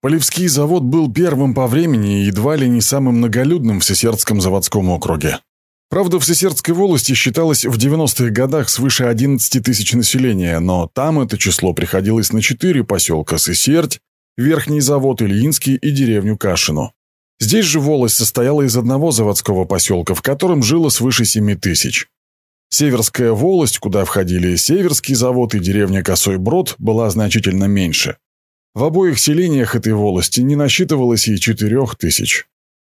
Полевский завод был первым по времени и едва ли не самым многолюдным в Сесердском заводском округе. Правда, в Сесердской волости считалось в 90-х годах свыше 11 тысяч населения, но там это число приходилось на четыре поселка Сесердь, Верхний завод Ильинский и деревню Кашину. Здесь же волость состояла из одного заводского поселка, в котором жило свыше 7 тысяч. Северская волость, куда входили Северский завод и деревня Косой Брод, была значительно меньше. В обоих селениях этой волости не насчитывалось и четырех тысяч.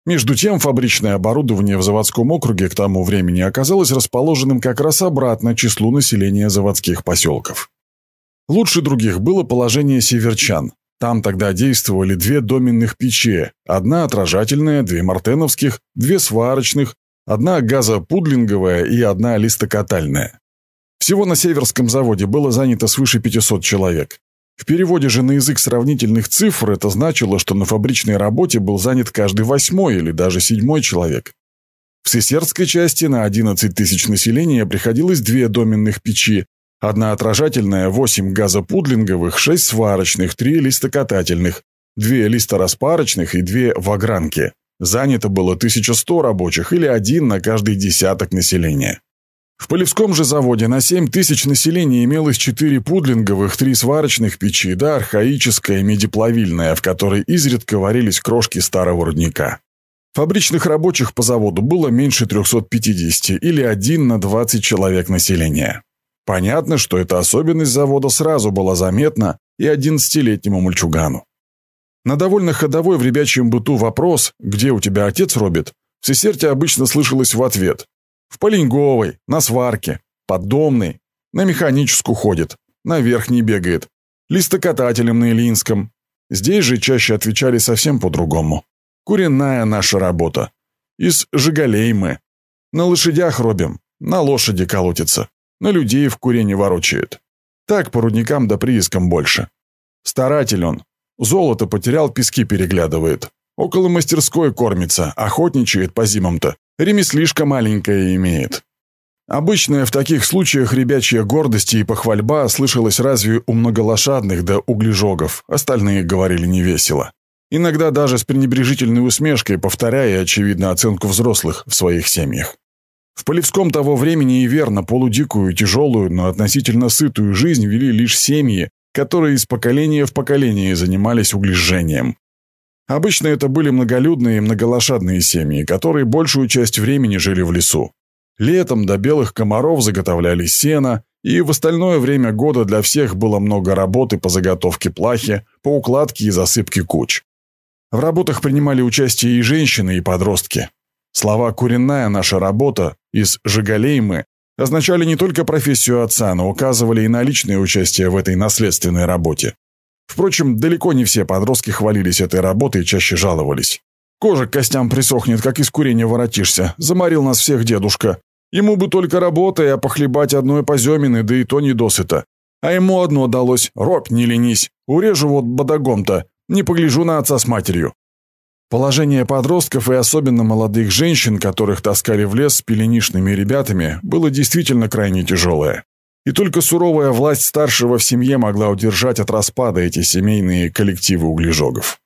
Между тем, фабричное оборудование в заводском округе к тому времени оказалось расположенным как раз обратно числу населения заводских поселков. Лучше других было положение северчан. Там тогда действовали две доменных печи, одна отражательная, две мартеновских, две сварочных, одна газопудлинговая и одна листокатальная. Всего на Северском заводе было занято свыше 500 человек. В переводе же на язык сравнительных цифр это значило, что на фабричной работе был занят каждый восьмой или даже седьмой человек. В Сесердской части на 11 тысяч населения приходилось две доменных печи, одна отражательная, 8 газопудлинговых, 6 сварочных, 3 листокатательных, 2 листораспарочных и 2 вагранки. Занято было 1100 рабочих или один на каждый десяток населения. В Полевском же заводе на 7 тысяч населения имелось 4 пудлинговых, 3 сварочных печи, да архаическая медиплавильная, в которой изредка варились крошки старого рудника. Фабричных рабочих по заводу было меньше 350 или 1 на 20 человек населения. Понятно, что эта особенность завода сразу была заметна и 11-летнему мальчугану. На довольно ходовой в ребячьем быту вопрос «Где у тебя отец робит?» в Сесерте обычно слышалось в ответ в Полинговой, на сварке, поддомной, на механическую ходит, на верхней бегает, листокатателем на Ильинском. Здесь же чаще отвечали совсем по-другому. Куренная наша работа. Из Жигалей мы. На лошадях робим, на лошади колотится, на людей в курене ворочает. Так по рудникам да приискам больше. Старатель он. Золото потерял, пески переглядывает. Около мастерской кормится, охотничает по зимам-то. Ремеслишко маленькое имеет. Обычная в таких случаях ребячья гордость и похвальба слышалась разве у многолошадных да углежогов, остальные говорили невесело. Иногда даже с пренебрежительной усмешкой, повторяя, очевидно, оценку взрослых в своих семьях. В Полевском того времени и верно полудикую, тяжелую, но относительно сытую жизнь вели лишь семьи, которые из поколения в поколение занимались углежжением. Обычно это были многолюдные и многолошадные семьи, которые большую часть времени жили в лесу. Летом до белых комаров заготовляли сено, и в остальное время года для всех было много работы по заготовке плахи, по укладке и засыпке куч. В работах принимали участие и женщины, и подростки. Слова «куренная наша работа» из «Жигалеймы» означали не только профессию отца, но указывали и на личное участие в этой наследственной работе. Впрочем, далеко не все подростки хвалились этой работой и чаще жаловались. «Кожа к костям присохнет, как из курения воротишься. Заморил нас всех дедушка. Ему бы только работа, а похлебать одной поземины, да и то не досыта. А ему одно далось. Робь, не ленись. Урежу вот бодогом-то. Не погляжу на отца с матерью». Положение подростков и особенно молодых женщин, которых таскали в лес с пеленишными ребятами, было действительно крайне тяжелое. И только суровая власть старшего в семье могла удержать от распада эти семейные коллективы углежогов.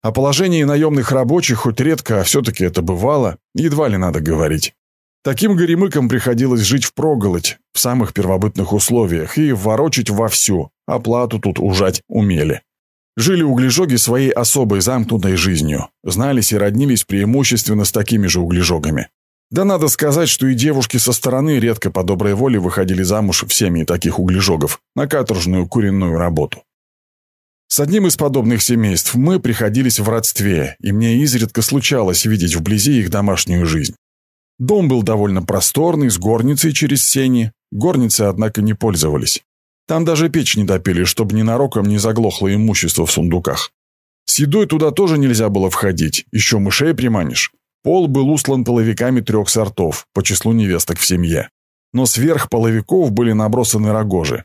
О положении наемных рабочих хоть редко, а все-таки это бывало, едва ли надо говорить. Таким горемыкам приходилось жить впроголодь, в самых первобытных условиях, и ворочить вовсю, оплату тут ужать умели. Жили углежоги своей особой замкнутой жизнью, знались и роднились преимущественно с такими же углежогами. Да надо сказать, что и девушки со стороны редко по доброй воле выходили замуж в семьи таких углежогов на каторжную куренную работу. С одним из подобных семейств мы приходились в родстве, и мне изредка случалось видеть вблизи их домашнюю жизнь. Дом был довольно просторный, с горницей через сени. Горницы, однако, не пользовались. Там даже печь не допили, чтобы ненароком не заглохло имущество в сундуках. С едой туда тоже нельзя было входить, еще мышей приманишь. Пол был услан половиками трех сортов, по числу невесток в семье. Но сверх половиков были набросаны рогожи.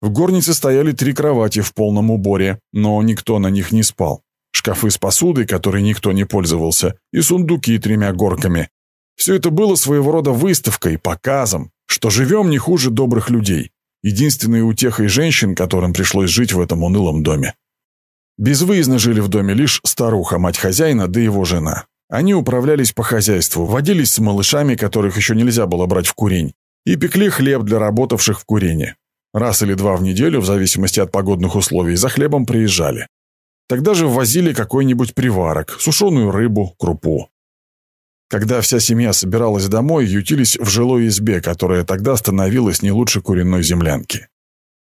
В горнице стояли три кровати в полном уборе, но никто на них не спал. Шкафы с посудой, которой никто не пользовался, и сундуки тремя горками. Все это было своего рода выставкой, показом, что живем не хуже добрых людей. Единственной утехой женщин, которым пришлось жить в этом унылом доме. Безвыездно жили в доме лишь старуха, мать хозяина, да его жена. Они управлялись по хозяйству, водились с малышами, которых еще нельзя было брать в курень, и пекли хлеб для работавших в курении. Раз или два в неделю, в зависимости от погодных условий, за хлебом приезжали. Тогда же ввозили какой-нибудь приварок, сушеную рыбу, крупу. Когда вся семья собиралась домой, ютились в жилой избе, которая тогда становилась не лучше куриной землянки.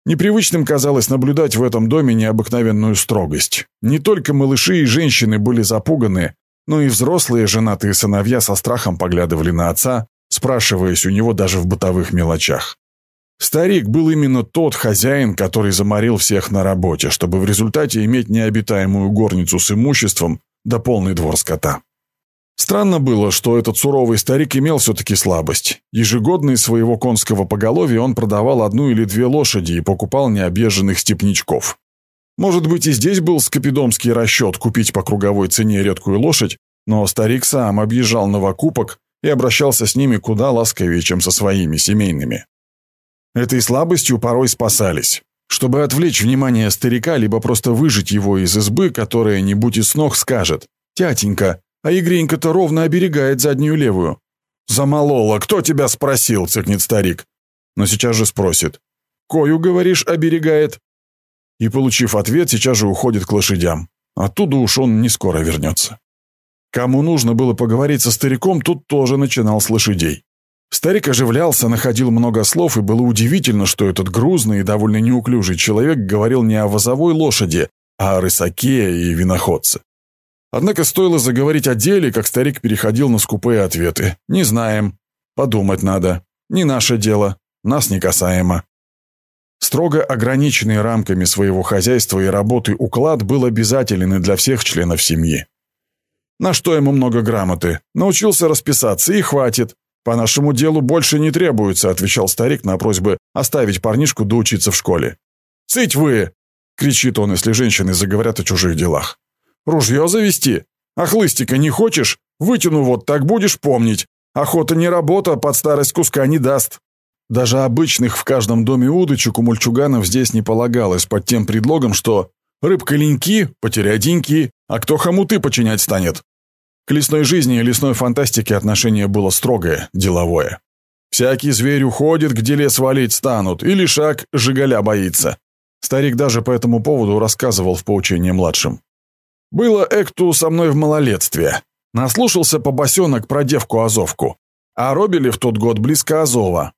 Непривычным казалось наблюдать в этом доме необыкновенную строгость. Не только малыши и женщины были запуганы, но и взрослые женатые сыновья со страхом поглядывали на отца, спрашиваясь у него даже в бытовых мелочах. Старик был именно тот хозяин, который заморил всех на работе, чтобы в результате иметь необитаемую горницу с имуществом да полный двор скота. Странно было, что этот суровый старик имел все-таки слабость. Ежегодно из своего конского поголовья он продавал одну или две лошади и покупал необъезженных степнячков. Может быть, и здесь был скопидомский расчет купить по круговой цене редкую лошадь, но старик сам объезжал новокупок и обращался с ними куда ласковее, чем со своими семейными. Этой слабостью порой спасались. Чтобы отвлечь внимание старика, либо просто выжить его из избы, которая, не будь из ног, скажет «Тятенька, а Игренька-то ровно оберегает заднюю левую». «Замолола, кто тебя спросил?» – цыкнет старик. Но сейчас же спросит. «Кою, говоришь, оберегает?» И, получив ответ, сейчас же уходит к лошадям. Оттуда уж он не скоро вернется. Кому нужно было поговорить со стариком, тут тоже начинал с лошадей. Старик оживлялся, находил много слов, и было удивительно, что этот грузный и довольно неуклюжий человек говорил не о возовой лошади, а о рысаке и виноходце. Однако стоило заговорить о деле, как старик переходил на скупые ответы. «Не знаем. Подумать надо. Не наше дело. Нас не касаемо». Строго ограниченный рамками своего хозяйства и работы уклад был обязателен для всех членов семьи. На что ему много грамоты? Научился расписаться, и хватит. По нашему делу больше не требуется, отвечал старик на просьбы оставить парнишку доучиться в школе. «Цыть вы!» — кричит он, если женщины заговорят о чужих делах. Ружье завести? А хлыстика не хочешь? Вытяну вот, так будешь помнить. Охота не работа, под старость куска не даст». Даже обычных в каждом доме удочек у мульчуганов здесь не полагалось под тем предлогом, что «рыбка леньки, потеряй деньки, а кто хомуты починять станет?» К лесной жизни и лесной фантастике отношение было строгое, деловое. Всякий зверь уходит, где лес валить станут, или шаг жигаля боится. Старик даже по этому поводу рассказывал в поучении младшим. Было Экту со мной в малолетстве. Наслушался по босенок про девку-азовку. А робили в тот год близко Азова.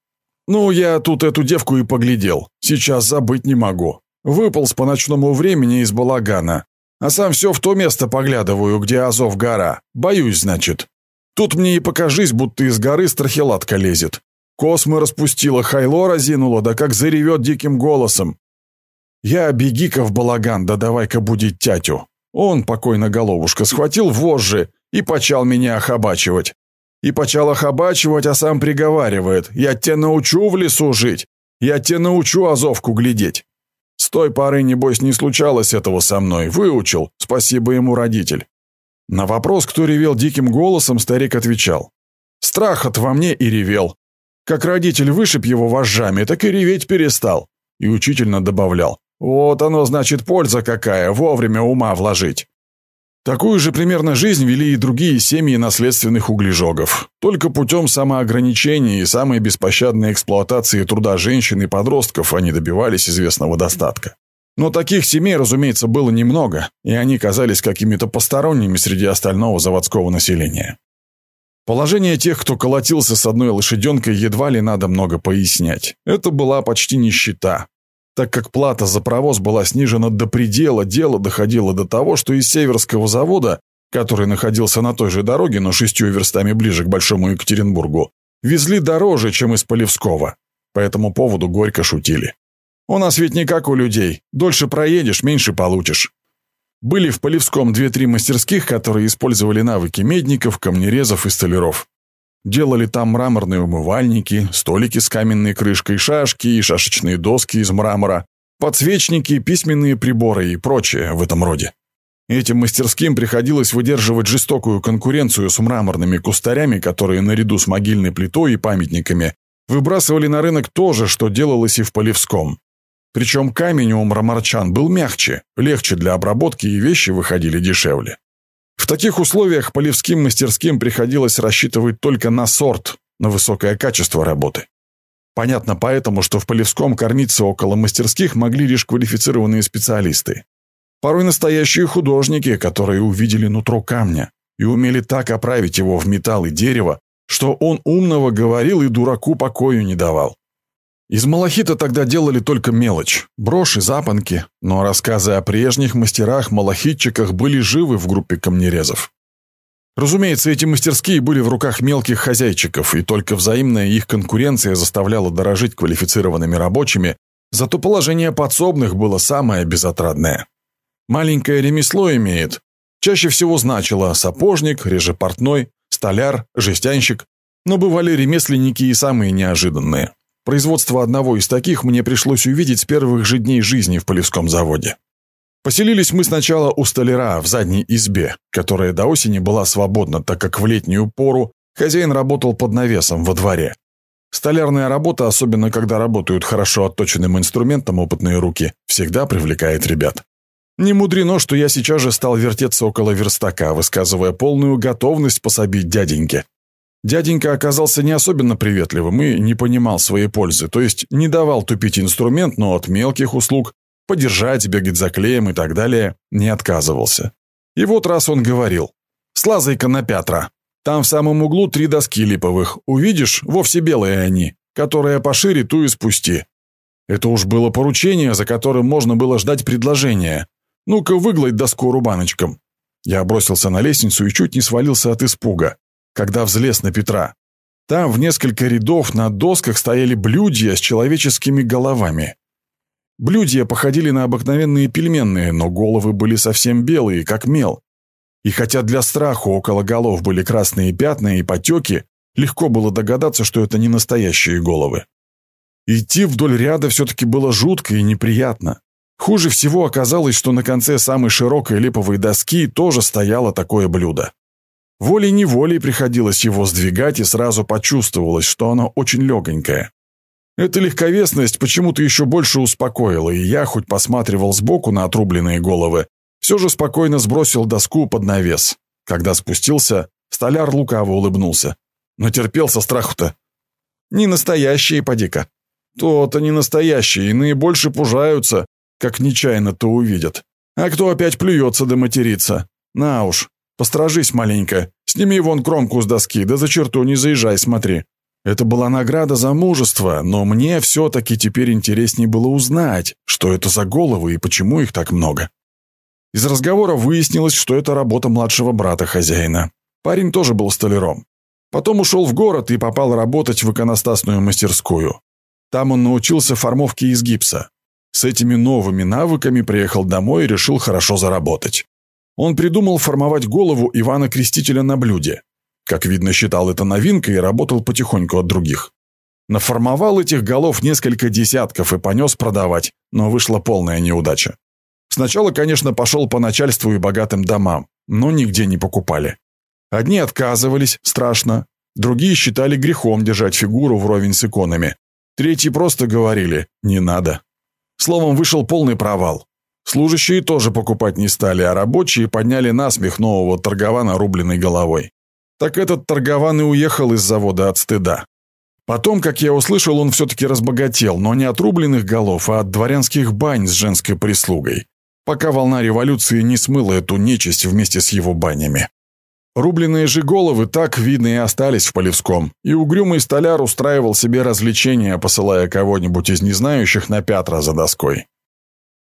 Ну, я тут эту девку и поглядел. Сейчас забыть не могу. Выполз по ночному времени из балагана. А сам все в то место поглядываю, где Азов гора. Боюсь, значит. Тут мне и покажись, будто из горы страхилатка лезет. Космы распустила, хайло разинула, да как заревет диким голосом. Я беги-ка в балаган, да давай-ка будить тятю. Он, покойно головушка, схватил вожжи и почал меня охабачивать. И почал охабачивать, а сам приговаривает. «Я тебя научу в лесу жить! Я тебя научу азовку глядеть!» С той поры, небось, не случалось этого со мной. Выучил, спасибо ему родитель. На вопрос, кто ревел диким голосом, старик отвечал. Страх от во мне и ревел. Как родитель вышиб его вожжами, так и реветь перестал. И учительно добавлял. Вот оно, значит, польза какая, вовремя ума вложить. Такую же примерно жизнь вели и другие семьи наследственных углежогов. Только путем самоограничения и самой беспощадной эксплуатации труда женщин и подростков они добивались известного достатка. Но таких семей, разумеется, было немного, и они казались какими-то посторонними среди остального заводского населения. Положение тех, кто колотился с одной лошаденкой, едва ли надо много пояснять. Это была почти нищета, так как плата за провоз была снижена до предела, дело доходило до того, что из Северского завода, который находился на той же дороге, но шестью верстами ближе к Большому Екатеринбургу, везли дороже, чем из Полевского. По этому поводу горько шутили. «У нас ведь не как у людей. Дольше проедешь, меньше получишь». Были в Полевском две-три мастерских, которые использовали навыки медников, камнерезов и столяров. Делали там мраморные умывальники, столики с каменной крышкой, шашки и шашечные доски из мрамора, подсвечники, письменные приборы и прочее в этом роде. Этим мастерским приходилось выдерживать жестокую конкуренцию с мраморными кустарями, которые наряду с могильной плитой и памятниками выбрасывали на рынок то же, что делалось и в Полевском. Причем камень у мраморчан был мягче, легче для обработки и вещи выходили дешевле. В таких условиях полевским мастерским приходилось рассчитывать только на сорт, на высокое качество работы. Понятно поэтому, что в Полевском кормиться около мастерских могли лишь квалифицированные специалисты. Порой настоящие художники, которые увидели нутро камня и умели так оправить его в металл и дерево, что он умного говорил и дураку покою не давал. Из малахита тогда делали только мелочь – броши, запонки, но рассказы о прежних мастерах-малахитчиках были живы в группе камнерезов. Разумеется, эти мастерские были в руках мелких хозяйчиков, и только взаимная их конкуренция заставляла дорожить квалифицированными рабочими, зато положение подсобных было самое безотрадное. Маленькое ремесло имеет. Чаще всего значило сапожник, режепортной, столяр, жестянщик, но бывали ремесленники и самые неожиданные. Производство одного из таких мне пришлось увидеть с первых же дней жизни в Полевском заводе. Поселились мы сначала у столяра в задней избе, которая до осени была свободна, так как в летнюю пору хозяин работал под навесом во дворе. Столярная работа, особенно когда работают хорошо отточенным инструментом опытные руки, всегда привлекает ребят. Не мудрено, что я сейчас же стал вертеться около верстака, высказывая полную готовность пособить дяденьке. Дяденька оказался не особенно приветливым и не понимал своей пользы, то есть не давал тупить инструмент, но от мелких услуг, подержать, бегать за клеем и так далее, не отказывался. И вот раз он говорил, «Слазай-ка на Пятра, там в самом углу три доски липовых, увидишь, вовсе белые они, которая пошире, ту и спусти». Это уж было поручение, за которым можно было ждать предложения. «Ну-ка, выгладь доску рубаночком». Я бросился на лестницу и чуть не свалился от испуга когда взлез на Петра. Там в несколько рядов на досках стояли блюдья с человеческими головами. Блюдья походили на обыкновенные пельменные, но головы были совсем белые, как мел. И хотя для страха около голов были красные пятна и потеки, легко было догадаться, что это не настоящие головы. Идти вдоль ряда все-таки было жутко и неприятно. Хуже всего оказалось, что на конце самой широкой липовой доски тоже стояло такое блюдо. Волей-неволей приходилось его сдвигать, и сразу почувствовалось, что оно очень легонькое. Эта легковесность почему-то еще больше успокоила, и я, хоть посматривал сбоку на отрубленные головы, все же спокойно сбросил доску под навес. Когда спустился, столяр лукаво улыбнулся. Но терпелся страху-то. Не настоящие, поди-ка. То-то не настоящие, иные больше пужаются, как нечаянно-то увидят. А кто опять плюется да матерится? На уж, Постражись маленько. Сними вон кромку с доски, да за черту не заезжай, смотри. Это была награда за мужество, но мне все-таки теперь интереснее было узнать, что это за головы и почему их так много. Из разговора выяснилось, что это работа младшего брата хозяина. Парень тоже был столяром. Потом ушел в город и попал работать в иконостасную мастерскую. Там он научился формовке из гипса. С этими новыми навыками приехал домой и решил хорошо заработать. Он придумал формовать голову Ивана Крестителя на блюде. Как видно, считал это новинкой и работал потихоньку от других. Наформовал этих голов несколько десятков и понес продавать, но вышла полная неудача. Сначала, конечно, пошел по начальству и богатым домам, но нигде не покупали. Одни отказывались, страшно, другие считали грехом держать фигуру вровень с иконами, третьи просто говорили «не надо». Словом, вышел полный провал. Служащие тоже покупать не стали, а рабочие подняли насмех нового торгована рубленной головой. Так этот торгован и уехал из завода от стыда. Потом, как я услышал, он все-таки разбогател, но не от рубленных голов, а от дворянских бань с женской прислугой, пока волна революции не смыла эту нечисть вместе с его банями. Рубленные же головы так, видно, и остались в Полевском, и угрюмый столяр устраивал себе развлечения, посылая кого-нибудь из незнающих на пятра за доской.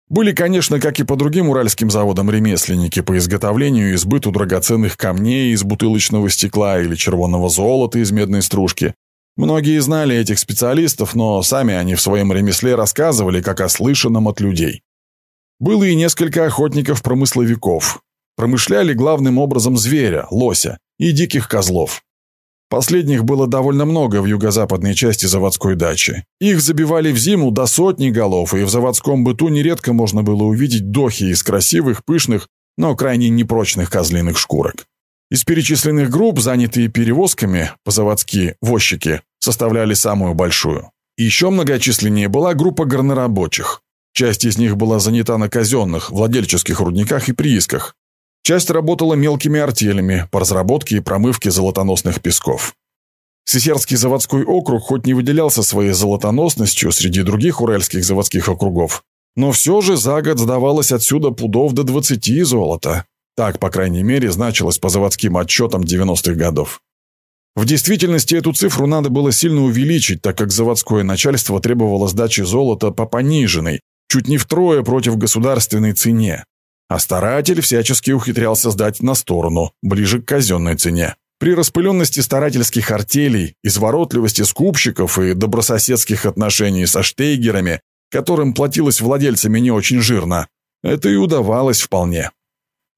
Были, конечно, как и по другим уральским заводам, ремесленники по изготовлению и сбыту драгоценных камней из бутылочного стекла или червонного золота из медной стружки. Многие знали этих специалистов, но сами они в своем ремесле рассказывали, как о слышанном от людей. Было и несколько охотников-промысловиков. Промышляли главным образом зверя, лося и диких козлов. Последних было довольно много в юго-западной части заводской дачи. Их забивали в зиму до сотни голов, и в заводском быту нередко можно было увидеть дохи из красивых, пышных, но крайне непрочных козлиных шкурок. Из перечисленных групп, занятые перевозками, по-заводски возчики, составляли самую большую. Еще многочисленнее была группа горнорабочих. Часть из них была занята на казенных, владельческих рудниках и приисках. Часть работала мелкими артелями по разработке и промывке золотоносных песков. Сесерский заводской округ хоть не выделялся своей золотоносностью среди других уральских заводских округов, но все же за год сдавалось отсюда пудов до 20 золота. Так, по крайней мере, значилось по заводским отчетам 90-х годов. В действительности эту цифру надо было сильно увеличить, так как заводское начальство требовало сдачи золота по пониженной, чуть не втрое против государственной цене. А старатель всячески ухитрялся сдать на сторону, ближе к казенной цене. При распыленности старательских артелей, изворотливости скупщиков и добрососедских отношений со штейгерами, которым платилось владельцами не очень жирно, это и удавалось вполне.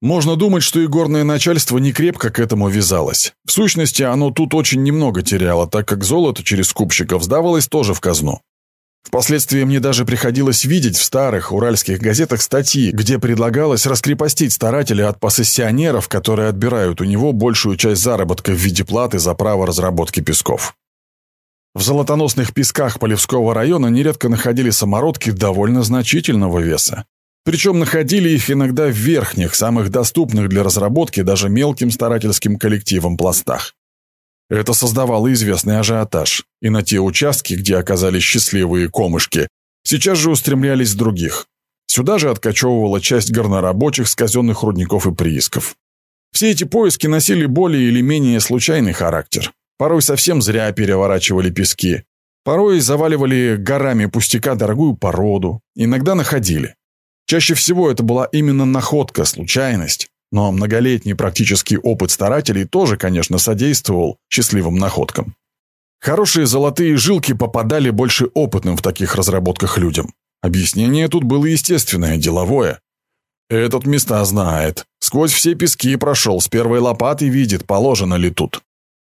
Можно думать, что и горное начальство не крепко к этому вязалось. В сущности, оно тут очень немного теряло, так как золото через скупщиков сдавалось тоже в казну. Впоследствии мне даже приходилось видеть в старых уральских газетах статьи, где предлагалось раскрепостить старателя от посессионеров, которые отбирают у него большую часть заработка в виде платы за право разработки песков. В золотоносных песках Полевского района нередко находили самородки довольно значительного веса. Причем находили их иногда в верхних, самых доступных для разработки даже мелким старательским коллективам пластах. Это создавало известный ажиотаж, и на те участки, где оказались счастливые комышки, сейчас же устремлялись других. Сюда же откачевывала часть горнорабочих с казенных рудников и приисков. Все эти поиски носили более или менее случайный характер. Порой совсем зря переворачивали пески. Порой заваливали горами пустяка дорогую породу. Иногда находили. Чаще всего это была именно находка, случайность. Но многолетний практический опыт старателей тоже, конечно, содействовал счастливым находкам. Хорошие золотые жилки попадали больше опытным в таких разработках людям. Объяснение тут было естественное, деловое. Этот места знает. Сквозь все пески прошел, с первой лопатой видит, положено ли тут.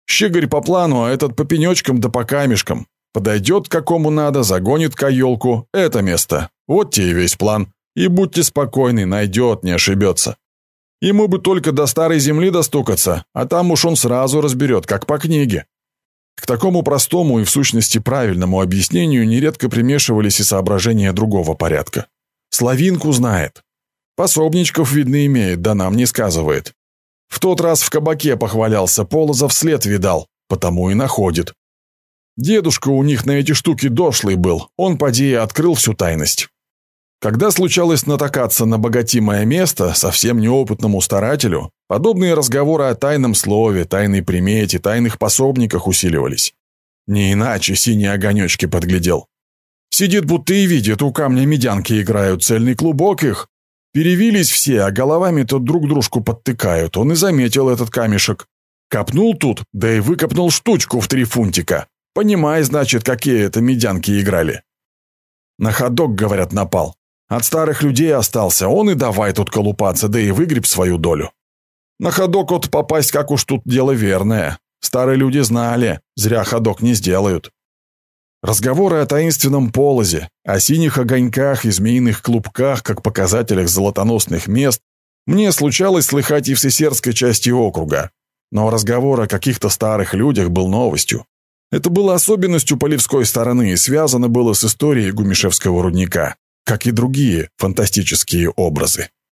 Щеголь по плану, а этот по пенечкам да по камешкам. Подойдет какому надо, загонит каелку. Это место. Вот тебе и весь план. И будьте спокойны, найдет, не ошибется. Ему бы только до старой земли достукаться, а там уж он сразу разберет, как по книге. К такому простому и в сущности правильному объяснению нередко примешивались и соображения другого порядка. Славинку знает. Пособничков, видно, имеет, да нам не сказывает. В тот раз в кабаке похвалялся, Полозов след видал, потому и находит. Дедушка у них на эти штуки дошлый был, он поди открыл всю тайность. Когда случалось натакаться на богатимое место совсем неопытному старателю, подобные разговоры о тайном слове, тайной примете, тайных пособниках усиливались. Не иначе синие огонечки подглядел. Сидит будто и видит, у камня медянки играют, цельный клубок их. Перевились все, а головами-то друг дружку подтыкают. Он и заметил этот камешек. Копнул тут, да и выкопнул штучку в три фунтика. Понимай, значит, какие это медянки играли. На ходок, говорят, напал. От старых людей остался, он и давай тут колупаться, да и выгреб свою долю. На ходок от попасть как уж тут дело верное. Старые люди знали, зря ходок не сделают. Разговоры о таинственном полозе, о синих огоньках и змеиных клубках как показателях золотоносных мест мне случалось слыхать и в сесерской части округа. Но разговор о каких-то старых людях был новостью. Это было особенностью полевской стороны и связано было с историей Гумишевского рудника как и другие фантастические образы.